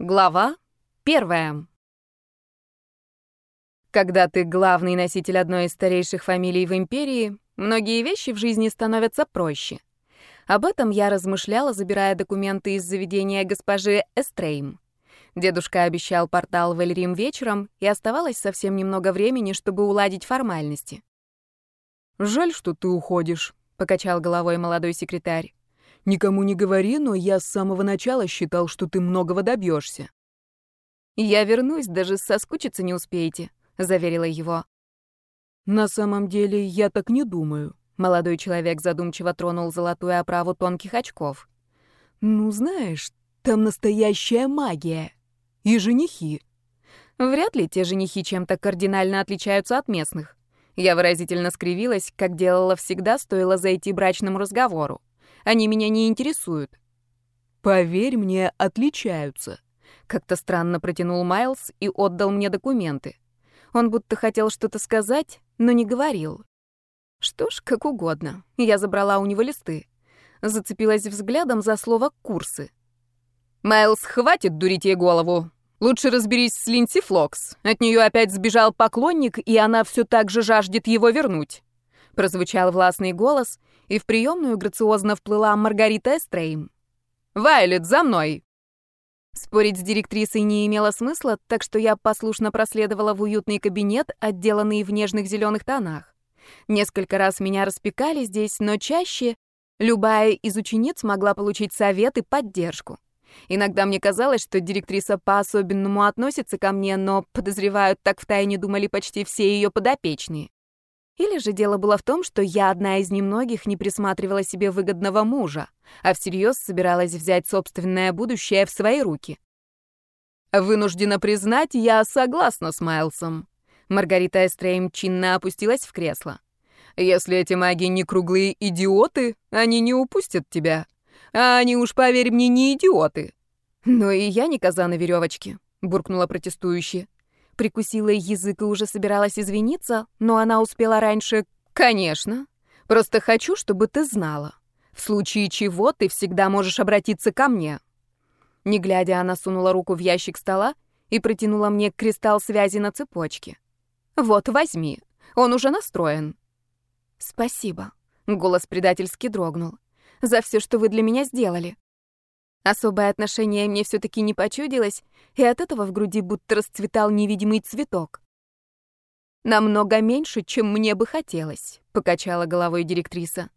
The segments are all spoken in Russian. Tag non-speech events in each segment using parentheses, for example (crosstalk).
Глава первая. Когда ты главный носитель одной из старейших фамилий в империи, многие вещи в жизни становятся проще. Об этом я размышляла, забирая документы из заведения госпожи Эстрейм. Дедушка обещал портал в Эльрим вечером, и оставалось совсем немного времени, чтобы уладить формальности. «Жаль, что ты уходишь», — покачал головой молодой секретарь. Никому не говори, но я с самого начала считал, что ты многого добьешься. «Я вернусь, даже соскучиться не успеете», — заверила его. «На самом деле, я так не думаю», — молодой человек задумчиво тронул золотую оправу тонких очков. «Ну, знаешь, там настоящая магия. И женихи». Вряд ли те женихи чем-то кардинально отличаются от местных. Я выразительно скривилась, как делала всегда, стоило зайти брачному разговору. Они меня не интересуют». «Поверь мне, отличаются». Как-то странно протянул Майлз и отдал мне документы. Он будто хотел что-то сказать, но не говорил. Что ж, как угодно. Я забрала у него листы. Зацепилась взглядом за слово «курсы». «Майлз, хватит дурить ей голову. Лучше разберись с Линси Флокс. От нее опять сбежал поклонник, и она все так же жаждет его вернуть». Прозвучал властный голос, и в приемную грациозно вплыла Маргарита Эстрейм. «Вайлет, за мной!» Спорить с директрисой не имело смысла, так что я послушно проследовала в уютный кабинет, отделанный в нежных зеленых тонах. Несколько раз меня распекали здесь, но чаще любая из учениц могла получить совет и поддержку. Иногда мне казалось, что директриса по-особенному относится ко мне, но, подозреваю, так втайне думали почти все ее подопечные. Или же дело было в том, что я одна из немногих не присматривала себе выгодного мужа, а всерьез собиралась взять собственное будущее в свои руки. Вынуждена признать, я согласна с Майлсом. Маргарита Эстрейм чинно опустилась в кресло. Если эти маги не круглые идиоты, они не упустят тебя. А они уж, поверь мне, не идиоты. Но и я не коза на веревочке, буркнула протестующая прикусила язык и уже собиралась извиниться, но она успела раньше. «Конечно. Просто хочу, чтобы ты знала. В случае чего ты всегда можешь обратиться ко мне». Не глядя, она сунула руку в ящик стола и протянула мне кристалл связи на цепочке. «Вот, возьми. Он уже настроен». «Спасибо», — голос предательски дрогнул, «за все, что вы для меня сделали. Особое отношение мне все-таки не почудилось, и от этого в груди будто расцветал невидимый цветок. «Намного меньше, чем мне бы хотелось», — покачала головой директриса.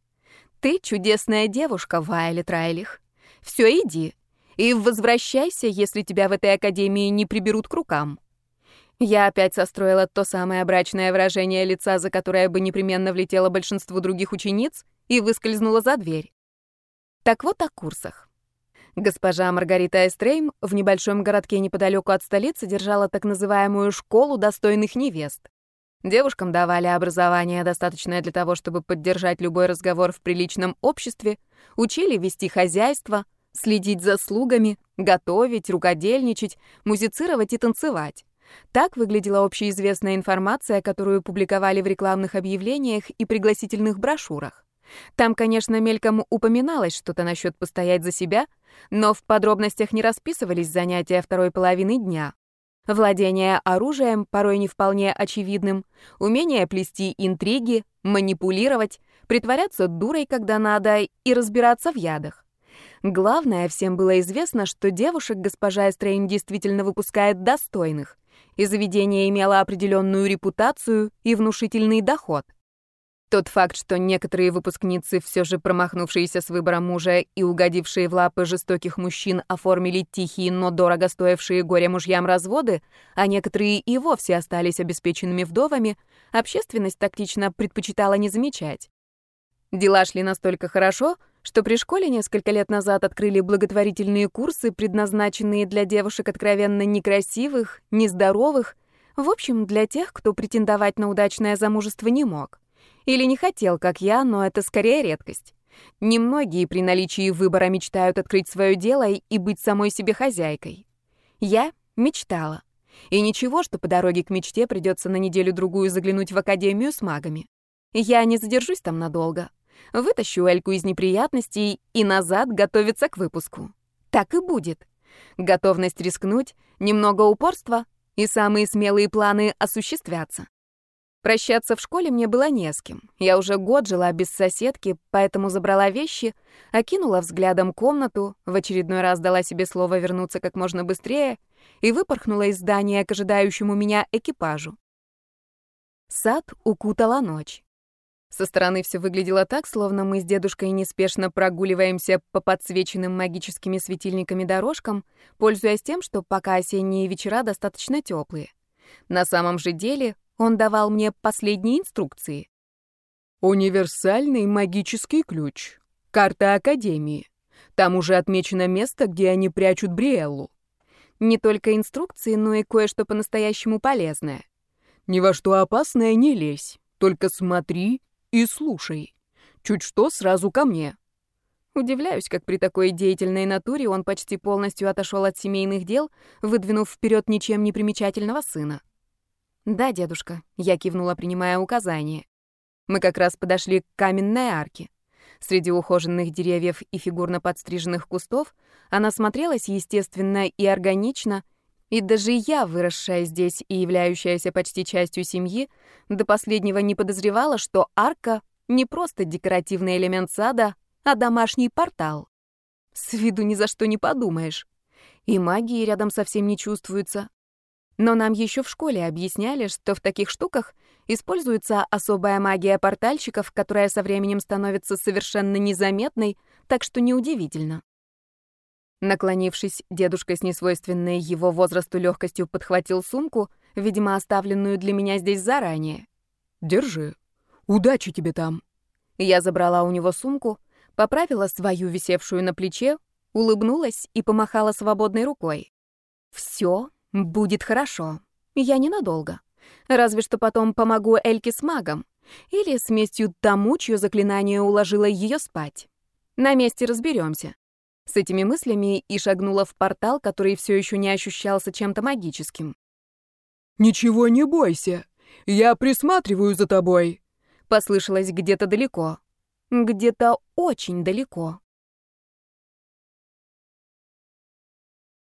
«Ты чудесная девушка, Вайлет Райлих. Все, иди. И возвращайся, если тебя в этой академии не приберут к рукам». Я опять состроила то самое брачное выражение лица, за которое бы непременно влетело большинство других учениц, и выскользнула за дверь. Так вот о курсах. Госпожа Маргарита Эстрейм в небольшом городке неподалеку от столицы держала так называемую «школу достойных невест». Девушкам давали образование, достаточное для того, чтобы поддержать любой разговор в приличном обществе, учили вести хозяйство, следить за слугами, готовить, рукодельничать, музицировать и танцевать. Так выглядела общеизвестная информация, которую публиковали в рекламных объявлениях и пригласительных брошюрах. Там, конечно, мельком упоминалось что-то насчет постоять за себя, но в подробностях не расписывались занятия второй половины дня. Владение оружием, порой не вполне очевидным, умение плести интриги, манипулировать, притворяться дурой, когда надо, и разбираться в ядах. Главное, всем было известно, что девушек госпожа Эстрейн действительно выпускает достойных, и заведение имело определенную репутацию и внушительный доход — тот факт, что некоторые выпускницы, все же промахнувшиеся с выбором мужа и угодившие в лапы жестоких мужчин, оформили тихие, но дорого стоившие горе мужьям разводы, а некоторые и вовсе остались обеспеченными вдовами, общественность тактично предпочитала не замечать. Дела шли настолько хорошо, что при школе несколько лет назад открыли благотворительные курсы, предназначенные для девушек откровенно некрасивых, нездоровых, в общем, для тех, кто претендовать на удачное замужество не мог. Или не хотел, как я, но это скорее редкость. Немногие при наличии выбора мечтают открыть свое дело и быть самой себе хозяйкой. Я мечтала. И ничего, что по дороге к мечте придется на неделю-другую заглянуть в академию с магами. Я не задержусь там надолго. Вытащу Эльку из неприятностей и назад готовиться к выпуску. Так и будет. Готовность рискнуть, немного упорства, и самые смелые планы осуществятся. Прощаться в школе мне было не с кем. Я уже год жила без соседки, поэтому забрала вещи, окинула взглядом комнату, в очередной раз дала себе слово вернуться как можно быстрее и выпорхнула из здания к ожидающему меня экипажу. Сад укутала ночь. Со стороны все выглядело так, словно мы с дедушкой неспешно прогуливаемся по подсвеченным магическими светильниками дорожкам, пользуясь тем, что пока осенние вечера достаточно теплые. На самом же деле он давал мне последние инструкции. «Универсальный магический ключ. Карта Академии. Там уже отмечено место, где они прячут Бриэллу. Не только инструкции, но и кое-что по-настоящему полезное. Ни во что опасное не лезь. Только смотри и слушай. Чуть что, сразу ко мне». Удивляюсь, как при такой деятельной натуре он почти полностью отошел от семейных дел, выдвинув вперед ничем не примечательного сына. «Да, дедушка», — я кивнула, принимая указание. Мы как раз подошли к каменной арке. Среди ухоженных деревьев и фигурно подстриженных кустов она смотрелась естественно и органично, и даже я, выросшая здесь и являющаяся почти частью семьи, до последнего не подозревала, что арка — не просто декоративный элемент сада, а домашний портал. С виду ни за что не подумаешь. И магии рядом совсем не чувствуется, но нам еще в школе объясняли, что в таких штуках используется особая магия портальщиков, которая со временем становится совершенно незаметной, так что неудивительно. Наклонившись, дедушка с несвойственной его возрасту легкостью подхватил сумку, видимо, оставленную для меня здесь заранее. «Держи. Удачи тебе там». Я забрала у него сумку, поправила свою висевшую на плече, улыбнулась и помахала свободной рукой. Все Будет хорошо. Я ненадолго. Разве что потом помогу Эльке с магом. Или с местью тому, чье заклинание уложило ее спать. На месте разберемся. С этими мыслями и шагнула в портал, который все еще не ощущался чем-то магическим. «Ничего не бойся. Я присматриваю за тобой», — послышалось где-то далеко. Где-то очень далеко.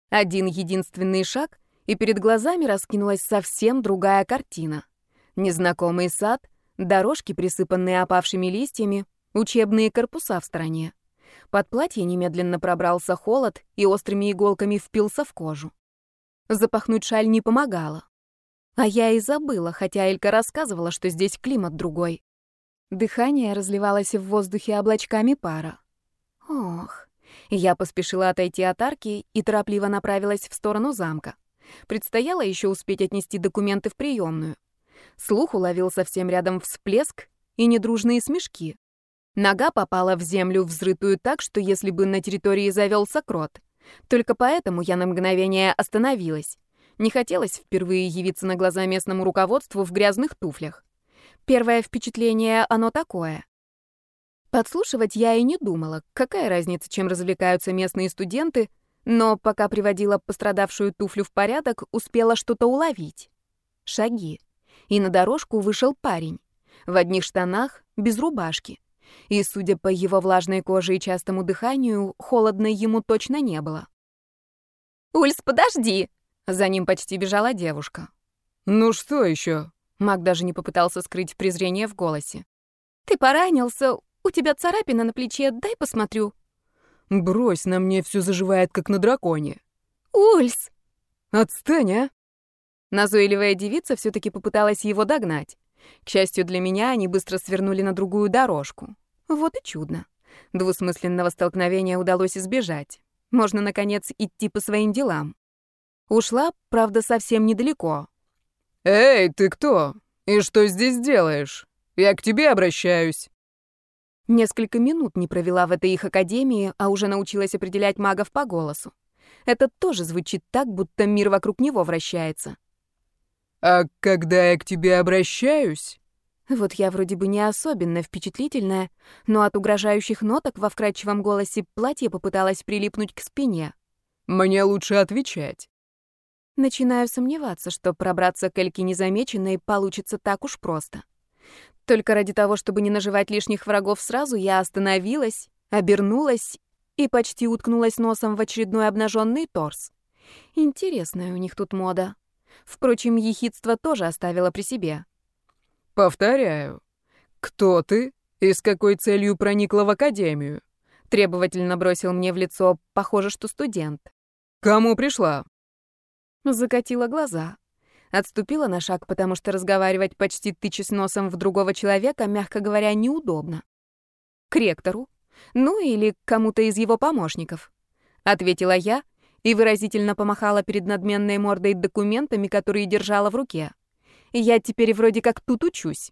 Один единственный шаг, и перед глазами раскинулась совсем другая картина. Незнакомый сад, дорожки, присыпанные опавшими листьями, учебные корпуса в стороне. Под платье немедленно пробрался холод и острыми иголками впился в кожу. Запахнуть шаль не помогало. А я и забыла, хотя Элька рассказывала, что здесь климат другой. Дыхание разливалось в воздухе облачками пара. Ох. Я поспешила отойти от арки и торопливо направилась в сторону замка. Предстояло еще успеть отнести документы в приемную. Слух уловил совсем рядом всплеск и недружные смешки. Нога попала в землю, взрытую так, что если бы на территории завелся крот. Только поэтому я на мгновение остановилась. Не хотелось впервые явиться на глаза местному руководству в грязных туфлях. Первое впечатление оно такое. Подслушивать я и не думала. Какая разница, чем развлекаются местные студенты, но пока приводила пострадавшую туфлю в порядок, успела что-то уловить. Шаги. И на дорожку вышел парень. В одних штанах, без рубашки. И, судя по его влажной коже и частому дыханию, холодно ему точно не было. «Ульс, подожди!» За ним почти бежала девушка. «Ну что еще? Маг даже не попытался скрыть презрение в голосе. «Ты поранился, у тебя царапина на плече, дай посмотрю». Брось, на мне все заживает, как на драконе. Ульс! Отстань, а! Назойливая девица все-таки попыталась его догнать. К счастью для меня, они быстро свернули на другую дорожку. Вот и чудно. Двусмысленного столкновения удалось избежать. Можно, наконец, идти по своим делам. Ушла, правда, совсем недалеко. «Эй, ты кто? И что здесь делаешь? Я к тебе обращаюсь». Несколько минут не провела в этой их академии, а уже научилась определять магов по голосу. Это тоже звучит так, будто мир вокруг него вращается. «А когда я к тебе обращаюсь?» Вот я вроде бы не особенно впечатлительная, но от угрожающих ноток во вкрадчивом голосе платье попыталась прилипнуть к спине. «Мне лучше отвечать». Начинаю сомневаться, что пробраться к Эльке незамеченной получится так уж просто. Только ради того, чтобы не наживать лишних врагов сразу, я остановилась, обернулась и почти уткнулась носом в очередной обнаженный торс. Интересная у них тут мода. Впрочем, ехидство тоже оставила при себе. «Повторяю, кто ты и с какой целью проникла в академию?» Требовательно бросил мне в лицо, похоже, что студент. «Кому пришла?» Закатила глаза. Отступила на шаг, потому что разговаривать почти тычась носом в другого человека, мягко говоря, неудобно. «К ректору. Ну или кому-то из его помощников», — ответила я и выразительно помахала перед надменной мордой документами, которые держала в руке. «Я теперь вроде как тут учусь».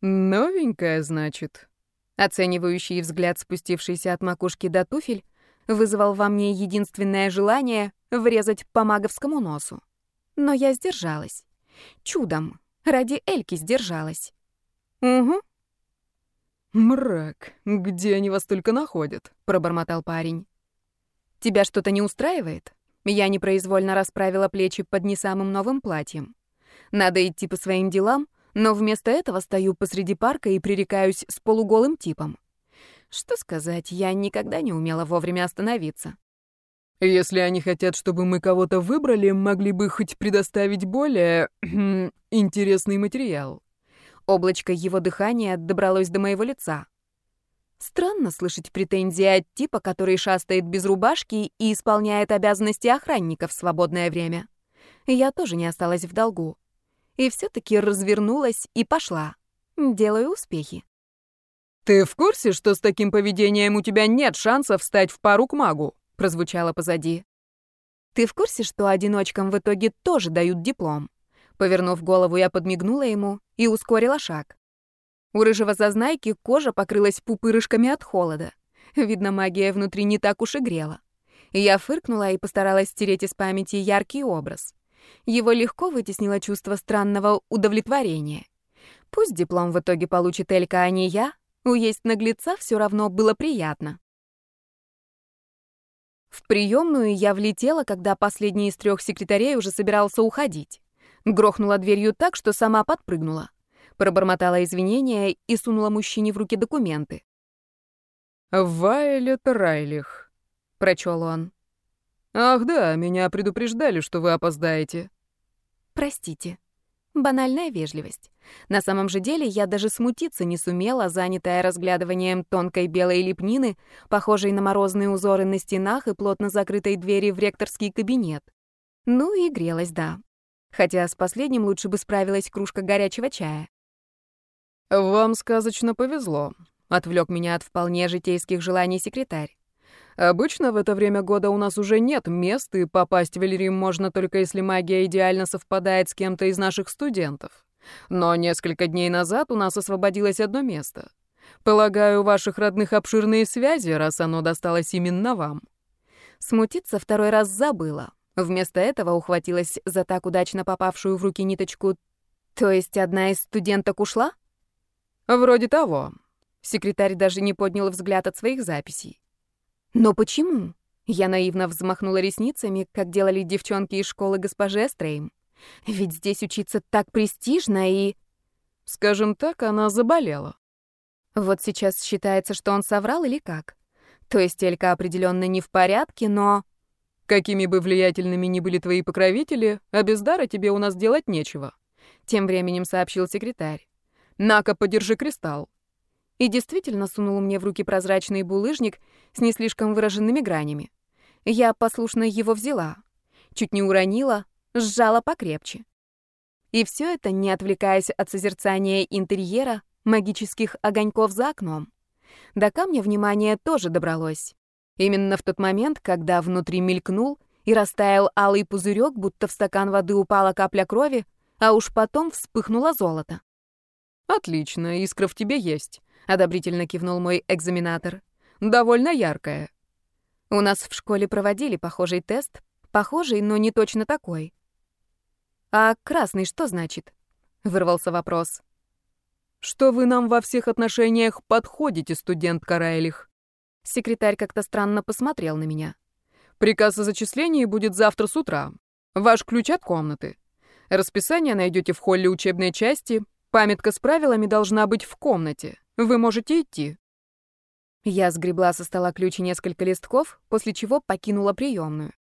«Новенькая, значит?» Оценивающий взгляд, спустившийся от макушки до туфель, вызвал во мне единственное желание врезать по маговскому носу. Но я сдержалась. Чудом. Ради Эльки сдержалась. Угу. «Мрак, где они вас только находят?» — пробормотал парень. «Тебя что-то не устраивает?» Я непроизвольно расправила плечи под не самым новым платьем. Надо идти по своим делам, но вместо этого стою посреди парка и пререкаюсь с полуголым типом. Что сказать, я никогда не умела вовремя остановиться. Если они хотят, чтобы мы кого-то выбрали, могли бы хоть предоставить более (clears throat) интересный материал. Облачко его дыхания добралось до моего лица. Странно слышать претензии от типа, который шастает без рубашки и исполняет обязанности охранника в свободное время. Я тоже не осталась в долгу. И все-таки развернулась и пошла. Делаю успехи. «Ты в курсе, что с таким поведением у тебя нет шансов встать в пару к магу?» Прозвучало позади. «Ты в курсе, что одиночкам в итоге тоже дают диплом?» Повернув голову, я подмигнула ему и ускорила шаг. У рыжего зазнайки кожа покрылась пупырышками от холода. Видно, магия внутри не так уж и грела. Я фыркнула и постаралась стереть из памяти яркий образ. Его легко вытеснило чувство странного удовлетворения. Пусть диплом в итоге получит Элька, а не я, уесть наглеца все равно было приятно. В приемную я влетела, когда последний из трех секретарей уже собирался уходить. Грохнула дверью так, что сама подпрыгнула. Пробормотала извинения и сунула мужчине в руки документы. «Вайлет Райлих», — прочел он. «Ах да, меня предупреждали, что вы опоздаете». «Простите. Банальная вежливость. На самом же деле я даже смутиться не сумела, занятая разглядыванием тонкой белой лепнины, похожей на морозные узоры на стенах и плотно закрытой двери в ректорский кабинет. Ну и грелась, да. Хотя с последним лучше бы справилась кружка горячего чая. «Вам сказочно повезло», — отвлек меня от вполне житейских желаний секретарь. «Обычно в это время года у нас уже нет мест, и попасть в Эльрим можно только если магия идеально совпадает с кем-то из наших студентов. Но несколько дней назад у нас освободилось одно место. Полагаю, у ваших родных обширные связи, раз оно досталось именно вам». Смутиться второй раз забыла. Вместо этого ухватилась за так удачно попавшую в руки ниточку. То есть одна из студенток ушла? Вроде того. Секретарь даже не поднял взгляд от своих записей. Но почему? Я наивно взмахнула ресницами, как делали девчонки из школы госпожи Эстрейм. Ведь здесь учиться так престижно и... Скажем так, она заболела. Вот сейчас считается, что он соврал или как? То есть Элька определенно не в порядке, но... Какими бы влиятельными ни были твои покровители, а без дара тебе у нас делать нечего. Тем временем сообщил секретарь. На-ка, подержи кристалл. И действительно сунул мне в руки прозрачный булыжник с не слишком выраженными гранями. Я послушно его взяла. Чуть не уронила, сжала покрепче. И все это, не отвлекаясь от созерцания интерьера, магических огоньков за окном. До камня внимание тоже добралось. Именно в тот момент, когда внутри мелькнул и растаял алый пузырек, будто в стакан воды упала капля крови, а уж потом вспыхнуло золото. «Отлично, искра в тебе есть», — одобрительно кивнул мой экзаменатор. «Довольно яркая». У нас в школе проводили похожий тест, похожий, но не точно такой. «А красный что значит?» — вырвался вопрос. «Что вы нам во всех отношениях подходите, студент Карайлих?» Секретарь как-то странно посмотрел на меня. Приказ о зачислении будет завтра с утра. Ваш ключ от комнаты. Расписание найдете в холле учебной части. Памятка с правилами должна быть в комнате. Вы можете идти. Я сгребла со стола ключ и несколько листков, после чего покинула приемную.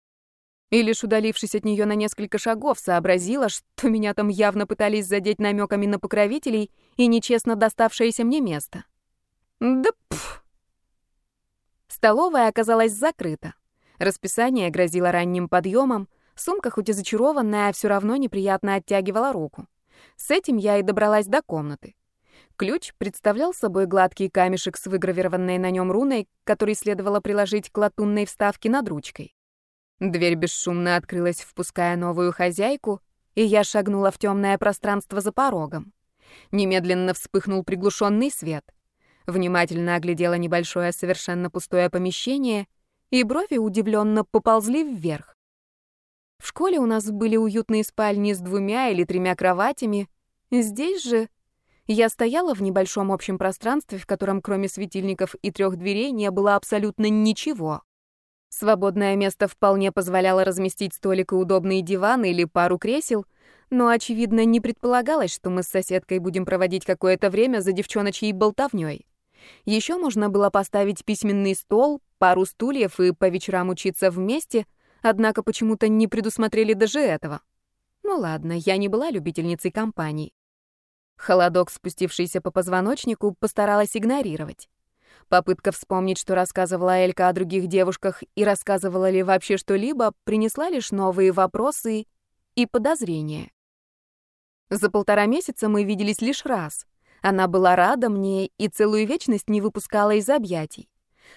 И лишь удалившись от нее на несколько шагов, сообразила, что меня там явно пытались задеть намеками на покровителей и нечестно доставшееся мне место. Да пф. Столовая оказалась закрыта. Расписание грозило ранним подъемом, сумка хоть и зачарованная, а все равно неприятно оттягивала руку. С этим я и добралась до комнаты. Ключ представлял собой гладкий камешек с выгравированной на нем руной, который следовало приложить к латунной вставке над ручкой. Дверь бесшумно открылась, впуская новую хозяйку, и я шагнула в темное пространство за порогом. Немедленно вспыхнул приглушенный свет. Внимательно оглядела небольшое, совершенно пустое помещение, и брови удивленно поползли вверх. В школе у нас были уютные спальни с двумя или тремя кроватями. Здесь же я стояла в небольшом общем пространстве, в котором кроме светильников и трех дверей не было абсолютно ничего. Свободное место вполне позволяло разместить столик и удобные диваны или пару кресел, но, очевидно, не предполагалось, что мы с соседкой будем проводить какое-то время за девчоночьей болтовнёй. Еще можно было поставить письменный стол, пару стульев и по вечерам учиться вместе, однако почему-то не предусмотрели даже этого. Ну ладно, я не была любительницей компаний. Холодок, спустившийся по позвоночнику, постаралась игнорировать. Попытка вспомнить, что рассказывала Элька о других девушках и рассказывала ли вообще что-либо, принесла лишь новые вопросы и подозрения. За полтора месяца мы виделись лишь раз. Она была рада мне и целую вечность не выпускала из объятий.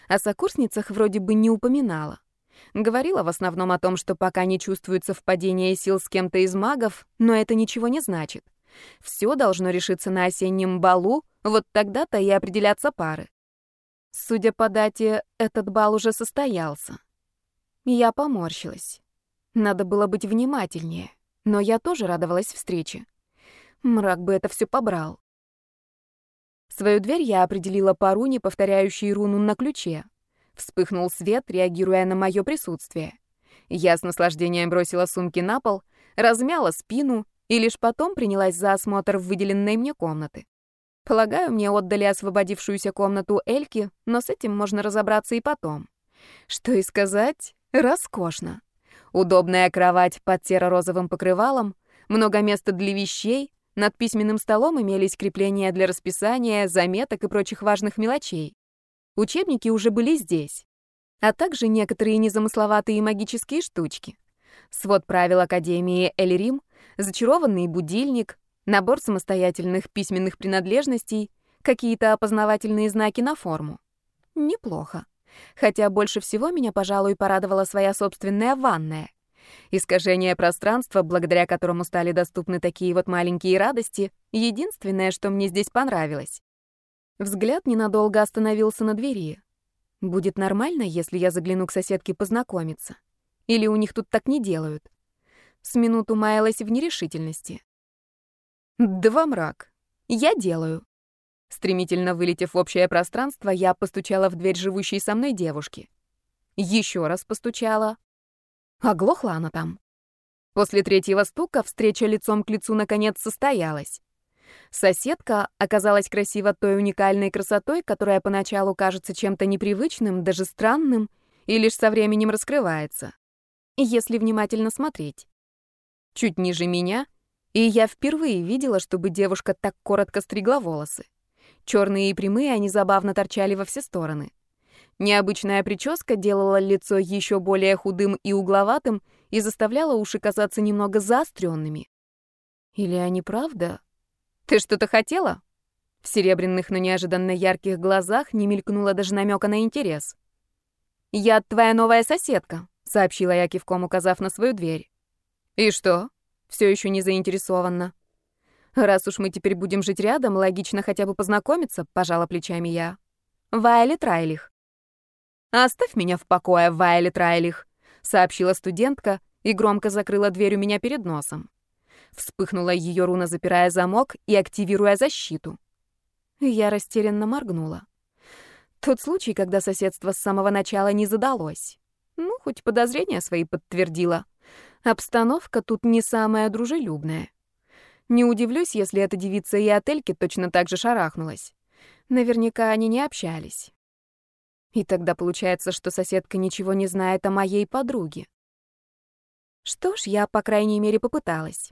О сокурсницах вроде бы не упоминала. Говорила в основном о том, что пока не чувствует совпадения сил с кем-то из магов, но это ничего не значит. Все должно решиться на осеннем балу, вот тогда-то и определятся пары. Судя по дате, этот бал уже состоялся. Я поморщилась. Надо было быть внимательнее, но я тоже радовалась встрече. Мрак бы это все побрал. Свою дверь я определила по руне, повторяющей руну на ключе. Вспыхнул свет, реагируя на мое присутствие. Я с наслаждением бросила сумки на пол, размяла спину и лишь потом принялась за осмотр выделенной мне комнаты. Полагаю, мне отдали освободившуюся комнату Эльки, но с этим можно разобраться и потом. Что и сказать, роскошно. Удобная кровать под серо-розовым покрывалом, много места для вещей, над письменным столом имелись крепления для расписания, заметок и прочих важных мелочей. Учебники уже были здесь, а также некоторые незамысловатые магические штучки. Свод правил Академии Эльрим, зачарованный будильник, набор самостоятельных письменных принадлежностей, какие-то опознавательные знаки на форму. Неплохо. Хотя больше всего меня, пожалуй, порадовала своя собственная ванная. Искажение пространства, благодаря которому стали доступны такие вот маленькие радости, единственное, что мне здесь понравилось. Взгляд ненадолго остановился на двери. Будет нормально, если я загляну к соседке познакомиться? Или у них тут так не делают? С минуту маялась в нерешительности. Два мрак. Я делаю. Стремительно вылетев в общее пространство, я постучала в дверь живущей со мной девушки. Еще раз постучала. Оглохла она там. После третьего стука встреча лицом к лицу наконец состоялась. Соседка оказалась красива той уникальной красотой, которая поначалу кажется чем-то непривычным, даже странным, и лишь со временем раскрывается. Если внимательно смотреть. Чуть ниже меня — и я впервые видела, чтобы девушка так коротко стригла волосы. Черные и прямые они забавно торчали во все стороны. Необычная прическа делала лицо еще более худым и угловатым и заставляла уши казаться немного заостренными. Или они правда? Ты что-то хотела? В серебряных, но неожиданно ярких глазах не мелькнуло даже намека на интерес. «Я твоя новая соседка», — сообщила я кивком, указав на свою дверь. «И что?» Все еще не заинтересованно. Раз уж мы теперь будем жить рядом, логично хотя бы познакомиться, пожала плечами я. Вайлет Райлих. Оставь меня в покое, Вайлет Райлих, сообщила студентка и громко закрыла дверь у меня перед носом. Вспыхнула ее руна, запирая замок и активируя защиту. Я растерянно моргнула. Тот случай, когда соседство с самого начала не задалось. Ну, хоть подозрения свои подтвердила. Обстановка тут не самая дружелюбная. Не удивлюсь, если эта девица и от точно так же шарахнулась. Наверняка они не общались. И тогда получается, что соседка ничего не знает о моей подруге. Что ж, я, по крайней мере, попыталась.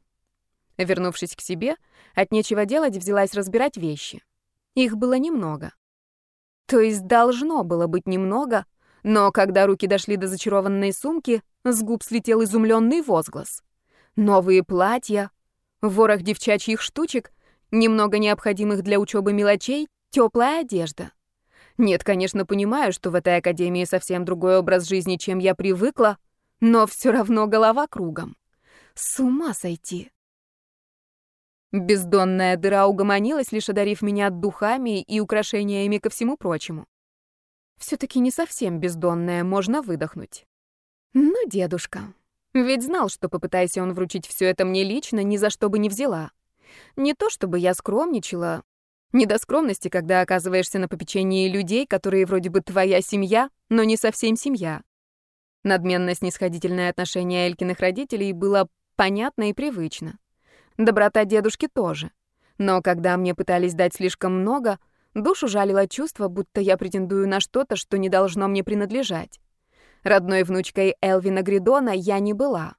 Вернувшись к себе, от нечего делать взялась разбирать вещи. Их было немного. То есть должно было быть немного, но когда руки дошли до зачарованной сумки, с губ слетел изумленный возглас. Новые платья, ворох девчачьих штучек, немного необходимых для учебы мелочей, теплая одежда. Нет, конечно, понимаю, что в этой академии совсем другой образ жизни, чем я привыкла, но все равно голова кругом. С ума сойти. Бездонная дыра угомонилась, лишь одарив меня духами и украшениями ко всему прочему. Все таки не совсем бездонная, можно выдохнуть. Ну, дедушка. Ведь знал, что попытайся он вручить все это мне лично, ни за что бы не взяла. Не то чтобы я скромничала, не до скромности, когда оказываешься на попечении людей, которые вроде бы твоя семья, но не совсем семья. Надменно-снисходительное отношение Элькиных родителей было понятно и привычно. Доброта дедушки тоже. Но когда мне пытались дать слишком много, душу жалило чувство, будто я претендую на что-то, что не должно мне принадлежать. Родной внучкой Элвина Гридона я не была.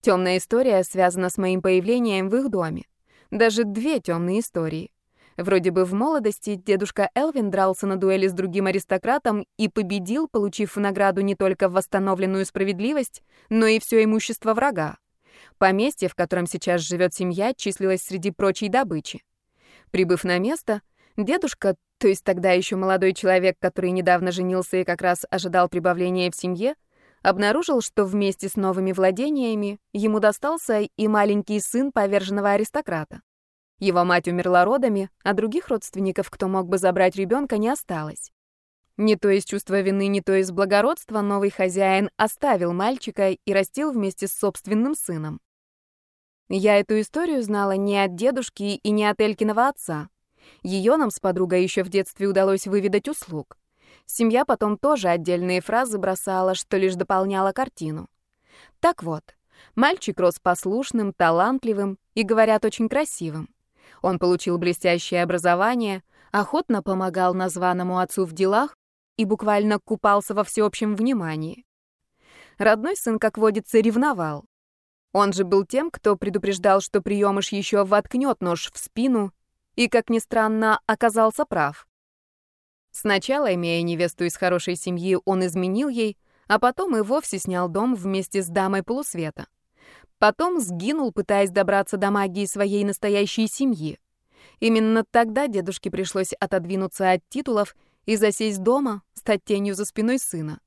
Темная история связана с моим появлением в их доме. Даже две темные истории. Вроде бы в молодости дедушка Элвин дрался на дуэли с другим аристократом и победил, получив в награду не только восстановленную справедливость, но и все имущество врага. Поместье, в котором сейчас живет семья, числилось среди прочей добычи. Прибыв на место, дедушка, то есть тогда еще молодой человек, который недавно женился и как раз ожидал прибавления в семье, обнаружил, что вместе с новыми владениями ему достался и маленький сын поверженного аристократа. Его мать умерла родами, а других родственников, кто мог бы забрать ребенка, не осталось. Не то из чувства вины, не то из благородства новый хозяин оставил мальчика и растил вместе с собственным сыном. Я эту историю знала не от дедушки и не от Элькиного отца. Ее нам с подругой еще в детстве удалось выведать услуг. Семья потом тоже отдельные фразы бросала, что лишь дополняла картину. Так вот, мальчик рос послушным, талантливым и, говорят, очень красивым. Он получил блестящее образование, охотно помогал названному отцу в делах и буквально купался во всеобщем внимании. Родной сын, как водится, ревновал. Он же был тем, кто предупреждал, что приемыш еще воткнет нож в спину, и, как ни странно, оказался прав. Сначала, имея невесту из хорошей семьи, он изменил ей, а потом и вовсе снял дом вместе с дамой полусвета. Потом сгинул, пытаясь добраться до магии своей настоящей семьи. Именно тогда дедушке пришлось отодвинуться от титулов и засесть дома, стать тенью за спиной сына.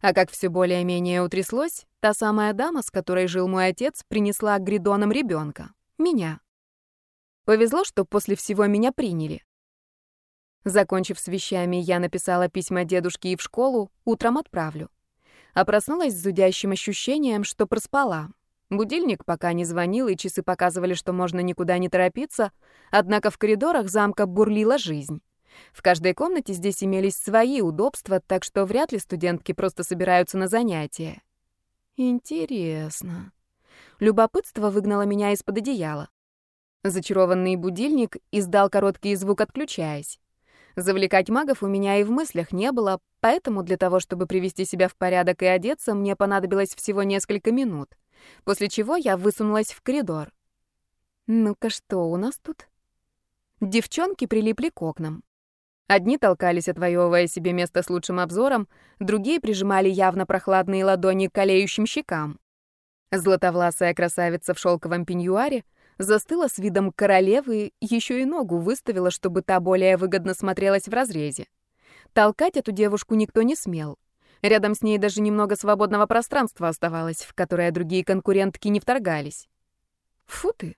А как все более-менее утряслось, та самая дама, с которой жил мой отец, принесла гридонам ребенка. Меня. Повезло, что после всего меня приняли. Закончив с вещами, я написала письма дедушке и в школу, утром отправлю. А проснулась с зудящим ощущением, что проспала, Будильник пока не звонил, и часы показывали, что можно никуда не торопиться, однако в коридорах замка бурлила жизнь. В каждой комнате здесь имелись свои удобства, так что вряд ли студентки просто собираются на занятия. Интересно. Любопытство выгнало меня из-под одеяла. Зачарованный будильник издал короткий звук, отключаясь. Завлекать магов у меня и в мыслях не было, поэтому для того, чтобы привести себя в порядок и одеться, мне понадобилось всего несколько минут после чего я высунулась в коридор. Ну-ка, что у нас тут? Девчонки прилипли к окнам. Одни толкались, отвоевывая себе место с лучшим обзором, другие прижимали явно прохладные ладони к олеющим щекам. Златовласая красавица в шелковом пеньюаре застыла с видом королевы, еще и ногу выставила, чтобы та более выгодно смотрелась в разрезе. Толкать эту девушку никто не смел. Рядом с ней даже немного свободного пространства оставалось, в которое другие конкурентки не вторгались. Фу ты.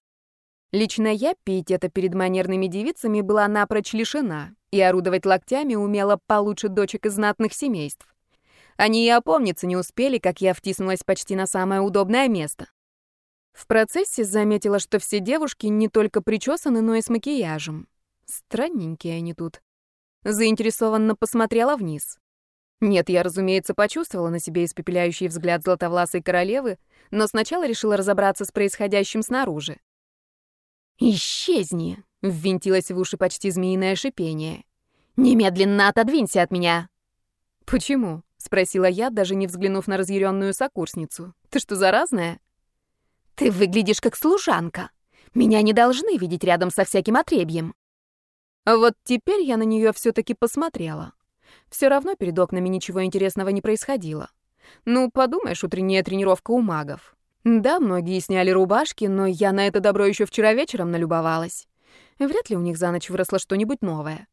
Лично я пить это перед манерными девицами была напрочь лишена и орудовать локтями умела получше дочек из знатных семейств. Они и опомниться не успели, как я втиснулась почти на самое удобное место. В процессе заметила, что все девушки не только причесаны, но и с макияжем. Странненькие они тут. Заинтересованно посмотрела вниз. Нет, я, разумеется, почувствовала на себе испепеляющий взгляд златовласой королевы, но сначала решила разобраться с происходящим снаружи. «Исчезни!» — ввинтилось в уши почти змеиное шипение. «Немедленно отодвинься от меня!» «Почему?» — спросила я, даже не взглянув на разъяренную сокурсницу. «Ты что, заразная?» «Ты выглядишь как служанка. Меня не должны видеть рядом со всяким отребьем». Вот теперь я на нее все-таки посмотрела. Все равно перед окнами ничего интересного не происходило. Ну, подумаешь, утренняя тренировка у магов. Да, многие сняли рубашки, но я на это добро еще вчера вечером налюбовалась. Вряд ли у них за ночь выросло что-нибудь новое.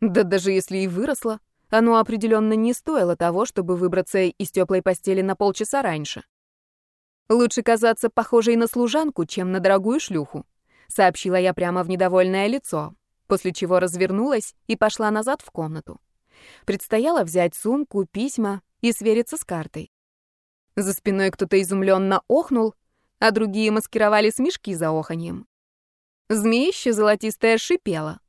Да даже если и выросло, оно определенно не стоило того, чтобы выбраться из теплой постели на полчаса раньше. Лучше казаться похожей на служанку, чем на дорогую шлюху, сообщила я прямо в недовольное лицо, после чего развернулась и пошла назад в комнату. Предстояло взять сумку, письма и свериться с картой. За спиной кто-то изумленно охнул, а другие маскировали смешки за оханьем. Змеище золотистое шипело.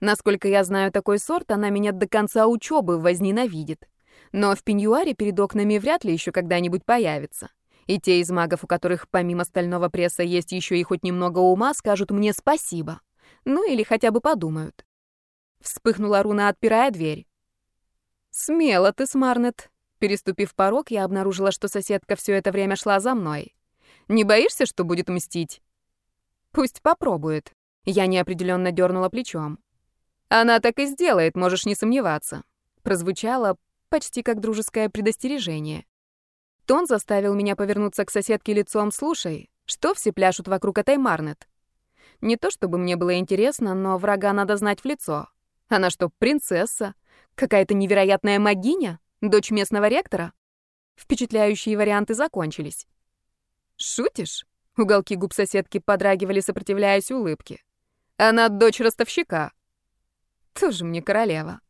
Насколько я знаю такой сорт, она меня до конца учебы возненавидит. Но в пеньюаре перед окнами вряд ли еще когда-нибудь появится. И те из магов, у которых помимо стального пресса есть еще и хоть немного ума, скажут мне спасибо. Ну или хотя бы подумают. Вспыхнула руна, отпирая дверь. «Смело ты, Смарнет», Переступив порог, я обнаружила, что соседка все это время шла за мной. «Не боишься, что будет мстить?» «Пусть попробует». Я неопределенно дернула плечом. «Она так и сделает, можешь не сомневаться». Прозвучало почти как дружеское предостережение. Тон заставил меня повернуться к соседке лицом «Слушай, что все пляшут вокруг этой Марнет?» Не то чтобы мне было интересно, но врага надо знать в лицо. Она что, принцесса? Какая-то невероятная магиня? Дочь местного ректора? Впечатляющие варианты закончились. Шутишь? Уголки губ соседки подрагивали, сопротивляясь улыбке. Она дочь ростовщика. Тоже мне королева.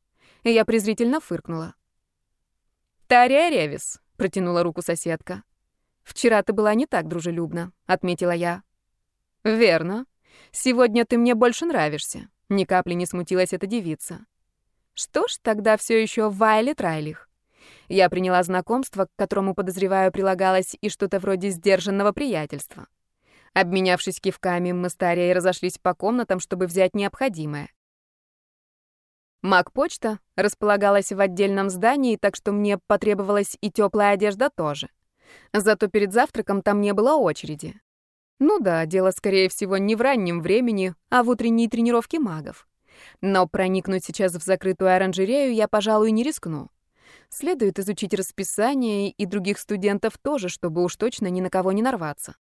Я презрительно фыркнула. Тария Ревис, протянула руку соседка. Вчера ты была не так дружелюбна, отметила я. Верно. Сегодня ты мне больше нравишься. Ни капли не смутилась эта девица. Что ж, тогда все еще Вайлет Райлих. Я приняла знакомство, к которому, подозреваю, прилагалось и что-то вроде сдержанного приятельства. Обменявшись кивками, мы с Тарией разошлись по комнатам, чтобы взять необходимое. Мак-почта располагалась в отдельном здании, так что мне потребовалась и теплая одежда тоже. Зато перед завтраком там не было очереди. Ну да, дело, скорее всего, не в раннем времени, а в утренней тренировке магов. Но проникнуть сейчас в закрытую оранжерею я, пожалуй, не рискну. Следует изучить расписание и других студентов тоже, чтобы уж точно ни на кого не нарваться.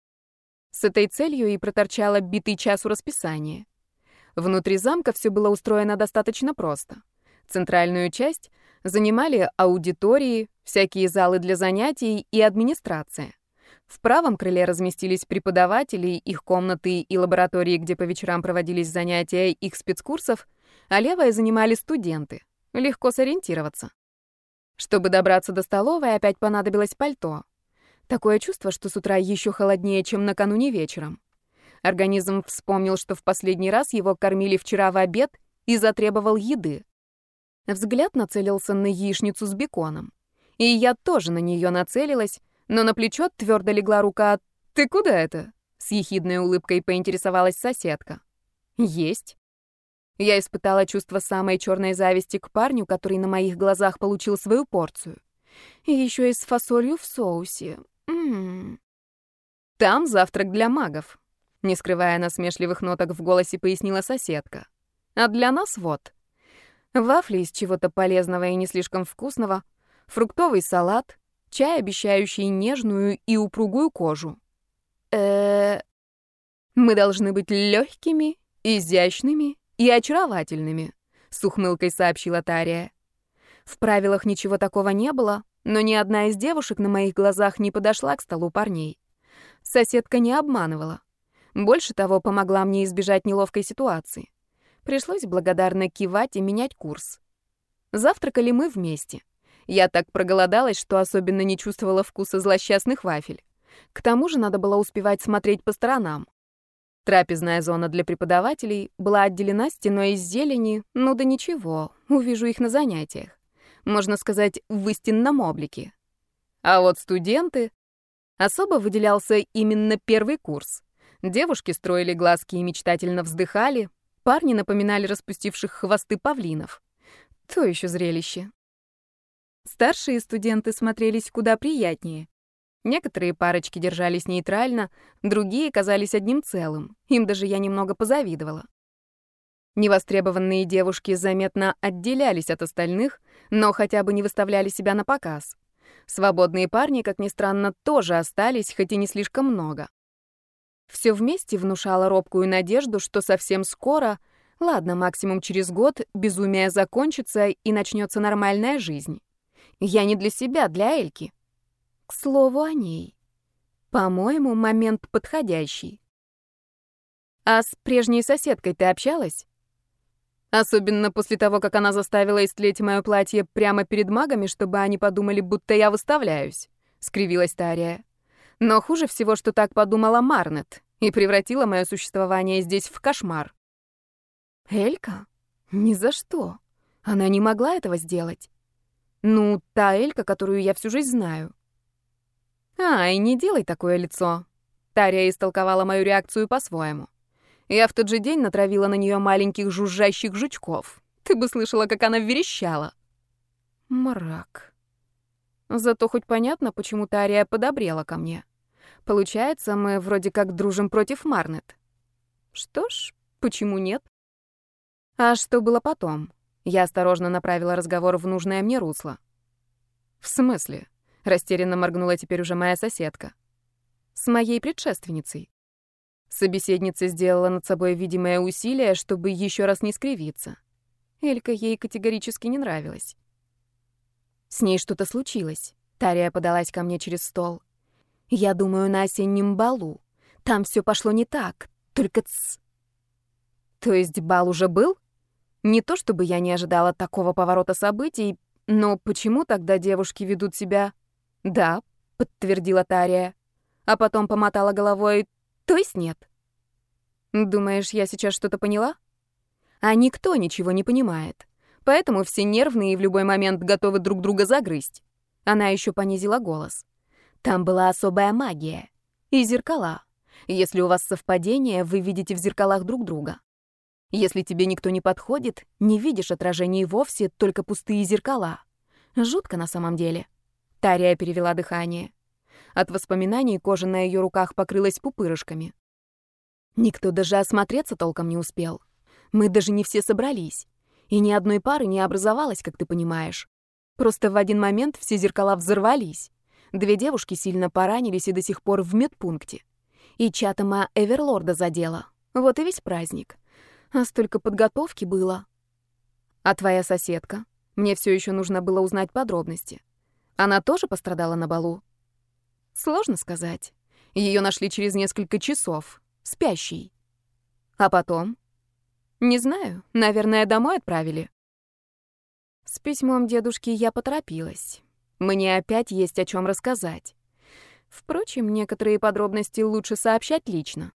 С этой целью и проторчала битый час у расписания. Внутри замка все было устроено достаточно просто. Центральную часть занимали аудитории, всякие залы для занятий и администрация. В правом крыле разместились преподаватели, их комнаты и лаборатории, где по вечерам проводились занятия их спецкурсов, а левое занимали студенты. Легко сориентироваться. Чтобы добраться до столовой, опять понадобилось пальто. Такое чувство, что с утра еще холоднее, чем накануне вечером. Организм вспомнил, что в последний раз его кормили вчера в обед и затребовал еды. Взгляд нацелился на яичницу с беконом. И я тоже на нее нацелилась, но на плечо твердо легла рука. «Ты куда это?» — с ехидной улыбкой поинтересовалась соседка. «Есть». Я испытала чувство самой черной зависти к парню, который на моих глазах получил свою порцию. И еще и с фасолью в соусе. М -м -м. Там завтрак для магов. Не скрывая насмешливых ноток в голосе, пояснила соседка. А для нас вот. Вафли из чего-то полезного и не слишком вкусного, фруктовый салат, чай, обещающий нежную и упругую кожу. Э, мы должны быть легкими, изящными и очаровательными», — с ухмылкой сообщила Тария. В правилах ничего такого не было, но ни одна из девушек на моих глазах не подошла к столу парней. Соседка не обманывала. Больше того, помогла мне избежать неловкой ситуации. Пришлось благодарно кивать и менять курс. Завтракали мы вместе. Я так проголодалась, что особенно не чувствовала вкуса злосчастных вафель. К тому же надо было успевать смотреть по сторонам. Трапезная зона для преподавателей была отделена стеной из зелени, ну да ничего, увижу их на занятиях. Можно сказать, в истинном облике. А вот студенты... Особо выделялся именно первый курс. Девушки строили глазки и мечтательно вздыхали, парни напоминали распустивших хвосты павлинов. То еще зрелище. Старшие студенты смотрелись куда приятнее. Некоторые парочки держались нейтрально, другие казались одним целым. Им даже я немного позавидовала. Невостребованные девушки заметно отделялись от остальных, но хотя бы не выставляли себя на показ. Свободные парни, как ни странно, тоже остались, хоть и не слишком много. Все вместе внушало робкую надежду, что совсем скоро, ладно, максимум через год, безумие закончится и начнется нормальная жизнь. Я не для себя, для Эльки. К слову о ней. По-моему, момент подходящий. А с прежней соседкой ты общалась? Особенно после того, как она заставила истлеть мое платье прямо перед магами, чтобы они подумали, будто я выставляюсь, скривилась Тария. Но хуже всего, что так подумала Марнет и превратила мое существование здесь в кошмар. Элька? Ни за что. Она не могла этого сделать. Ну, та Элька, которую я всю жизнь знаю. Ай, не делай такое лицо. Тария истолковала мою реакцию по-своему. Я в тот же день натравила на нее маленьких жужжащих жучков. Ты бы слышала, как она верещала. Мрак. Зато хоть понятно, почему Тария подобрела ко мне. Получается, мы вроде как дружим против Марнет. Что ж, почему нет? А что было потом? Я осторожно направила разговор в нужное мне русло. «В смысле?» — растерянно моргнула теперь уже моя соседка. «С моей предшественницей». Собеседница сделала над собой видимое усилие, чтобы еще раз не скривиться. Элька ей категорически не нравилась. С ней что-то случилось. Тария подалась ко мне через стол. Я думаю, на осеннем балу. Там все пошло не так, только ц. То есть бал уже был? Не то чтобы я не ожидала такого поворота событий, но почему тогда девушки ведут себя... Да, подтвердила Тария, а потом помотала головой, то есть нет. Думаешь, я сейчас что-то поняла? А никто ничего не понимает. Поэтому все нервные и в любой момент готовы друг друга загрызть. Она еще понизила голос. Там была особая магия. И зеркала. Если у вас совпадение, вы видите в зеркалах друг друга. Если тебе никто не подходит, не видишь отражений вовсе, только пустые зеркала. Жутко на самом деле. Тария перевела дыхание. От воспоминаний кожа на ее руках покрылась пупырышками. Никто даже осмотреться толком не успел. Мы даже не все собрались. И ни одной пары не образовалось, как ты понимаешь. Просто в один момент все зеркала взорвались. Две девушки сильно поранились и до сих пор в медпункте. И Чатама Эверлорда задела. Вот и весь праздник. А столько подготовки было. А твоя соседка? Мне все еще нужно было узнать подробности. Она тоже пострадала на балу? Сложно сказать. Ее нашли через несколько часов, спящей. А потом? Не знаю, наверное, домой отправили. С письмом дедушки я поторопилась. Мне опять есть о чем рассказать. Впрочем, некоторые подробности лучше сообщать лично.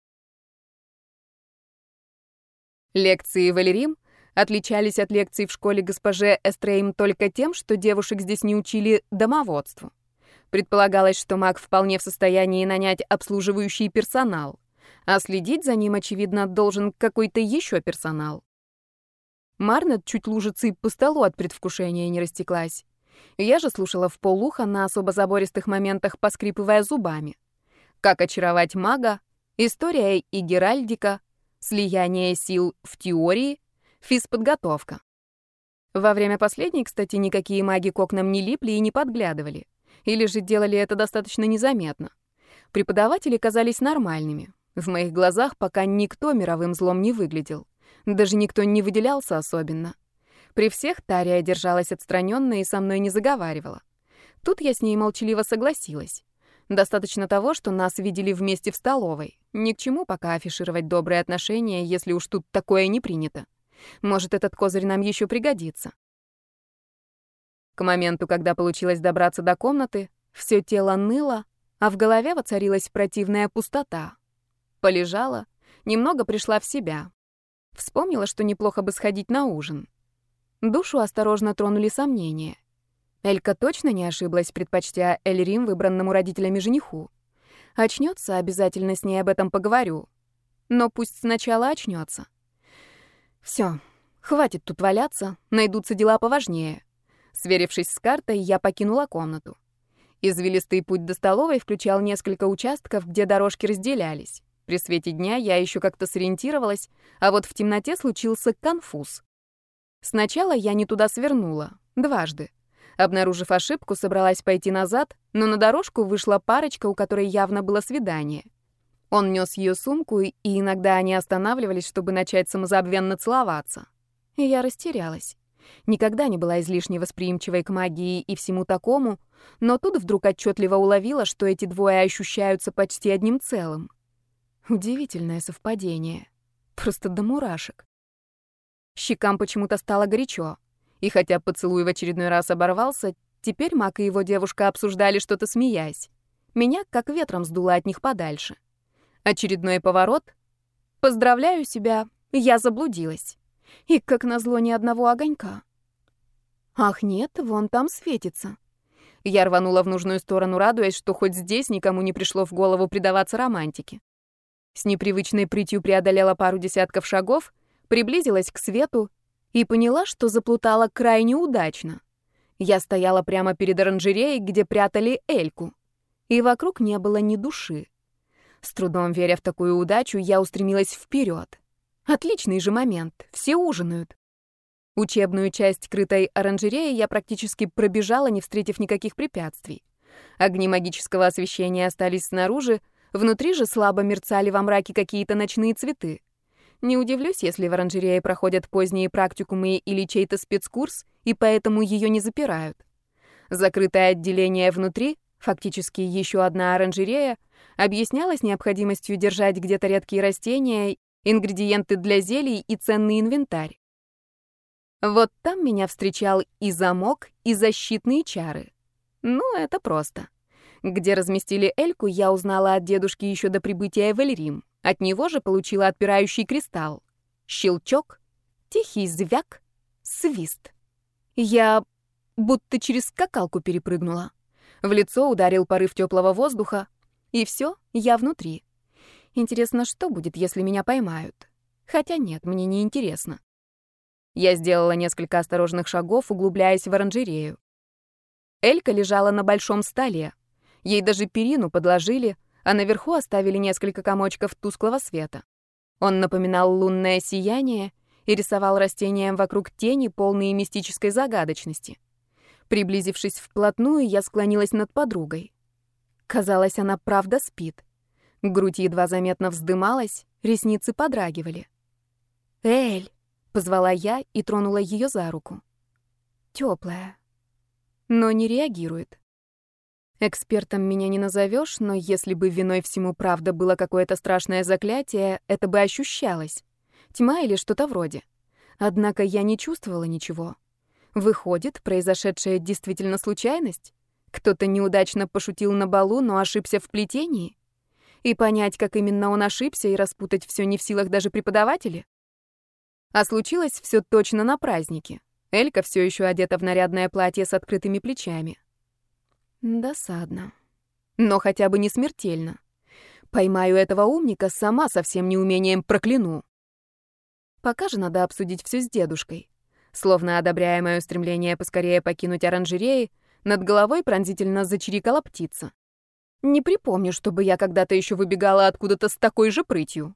Лекции Валерим отличались от лекций в школе госпоже Эстрейм только тем, что девушек здесь не учили домоводству. Предполагалось, что маг вполне в состоянии нанять обслуживающий персонал, а следить за ним, очевидно, должен какой-то еще персонал. Марнет чуть лужицей по столу от предвкушения не растеклась. Я же слушала в полуха на особо забористых моментах, поскрипывая зубами. Как очаровать мага, история и геральдика, слияние сил в теории, физподготовка. Во время последней, кстати, никакие маги к окнам не липли и не подглядывали. Или же делали это достаточно незаметно. Преподаватели казались нормальными. В моих глазах пока никто мировым злом не выглядел. Даже никто не выделялся особенно. При всех Тария держалась отстраненно и со мной не заговаривала. Тут я с ней молчаливо согласилась. Достаточно того, что нас видели вместе в столовой. Ни к чему пока афишировать добрые отношения, если уж тут такое не принято. Может, этот козырь нам еще пригодится. К моменту, когда получилось добраться до комнаты, все тело ныло, а в голове воцарилась противная пустота. Полежала, немного пришла в себя. Вспомнила, что неплохо бы сходить на ужин. Душу осторожно тронули сомнения. Элька точно не ошиблась, предпочтя Эльрим выбранному родителями жениху. Очнется, обязательно с ней об этом поговорю. Но пусть сначала очнется. Все, хватит тут валяться, найдутся дела поважнее. Сверившись с картой, я покинула комнату. Извилистый путь до столовой включал несколько участков, где дорожки разделялись. При свете дня я еще как-то сориентировалась, а вот в темноте случился конфуз. Сначала я не туда свернула, дважды. Обнаружив ошибку, собралась пойти назад, но на дорожку вышла парочка, у которой явно было свидание. Он нес ее сумку, и иногда они останавливались, чтобы начать самозабвенно целоваться. И я растерялась. Никогда не была излишне восприимчивой к магии и всему такому, но тут вдруг отчетливо уловила, что эти двое ощущаются почти одним целым. Удивительное совпадение. Просто до мурашек. Щекам почему-то стало горячо. И хотя поцелуй в очередной раз оборвался, теперь Мак и его девушка обсуждали что-то, смеясь. Меня как ветром сдуло от них подальше. Очередной поворот. Поздравляю себя, я заблудилась. И, как назло, ни одного огонька. Ах, нет, вон там светится. Я рванула в нужную сторону, радуясь, что хоть здесь никому не пришло в голову предаваться романтике. С непривычной прытью преодолела пару десятков шагов, приблизилась к свету и поняла, что заплутала крайне удачно. Я стояла прямо перед оранжереей, где прятали Эльку, и вокруг не было ни души. С трудом веря в такую удачу, я устремилась вперед. Отличный же момент, все ужинают. Учебную часть крытой оранжереи я практически пробежала, не встретив никаких препятствий. Огни магического освещения остались снаружи, внутри же слабо мерцали во мраке какие-то ночные цветы. Не удивлюсь, если в оранжерее проходят поздние практикумы или чей-то спецкурс, и поэтому ее не запирают. Закрытое отделение внутри, фактически еще одна оранжерея, объяснялось необходимостью держать где-то редкие растения ингредиенты для зелий и ценный инвентарь. Вот там меня встречал и замок, и защитные чары. Ну, это просто. Где разместили Эльку, я узнала от дедушки еще до прибытия в Эльрим. От него же получила отпирающий кристалл. Щелчок, тихий звяк, свист. Я будто через скакалку перепрыгнула. В лицо ударил порыв теплого воздуха, и все, я внутри. Интересно, что будет, если меня поймают? Хотя нет, мне не интересно. Я сделала несколько осторожных шагов, углубляясь в оранжерею. Элька лежала на большом столе. Ей даже перину подложили, а наверху оставили несколько комочков тусклого света. Он напоминал лунное сияние и рисовал растениям вокруг тени, полные мистической загадочности. Приблизившись вплотную, я склонилась над подругой. Казалось, она правда спит. Грудь едва заметно вздымалась, ресницы подрагивали. «Эль!» — позвала я и тронула ее за руку. Теплая, но не реагирует. Экспертом меня не назовешь, но если бы виной всему правда было какое-то страшное заклятие, это бы ощущалось. Тьма или что-то вроде. Однако я не чувствовала ничего. Выходит, произошедшее действительно случайность? Кто-то неудачно пошутил на балу, но ошибся в плетении? И понять, как именно он ошибся, и распутать все не в силах даже преподаватели? А случилось все точно на празднике. Элька все еще одета в нарядное платье с открытыми плечами. Досадно. Но хотя бы не смертельно. Поймаю этого умника, сама со всем неумением прокляну. Пока же надо обсудить все с дедушкой. Словно одобряя мое стремление поскорее покинуть оранжереи, над головой пронзительно зачирикала птица. Не припомню, чтобы я когда-то еще выбегала откуда-то с такой же прытью.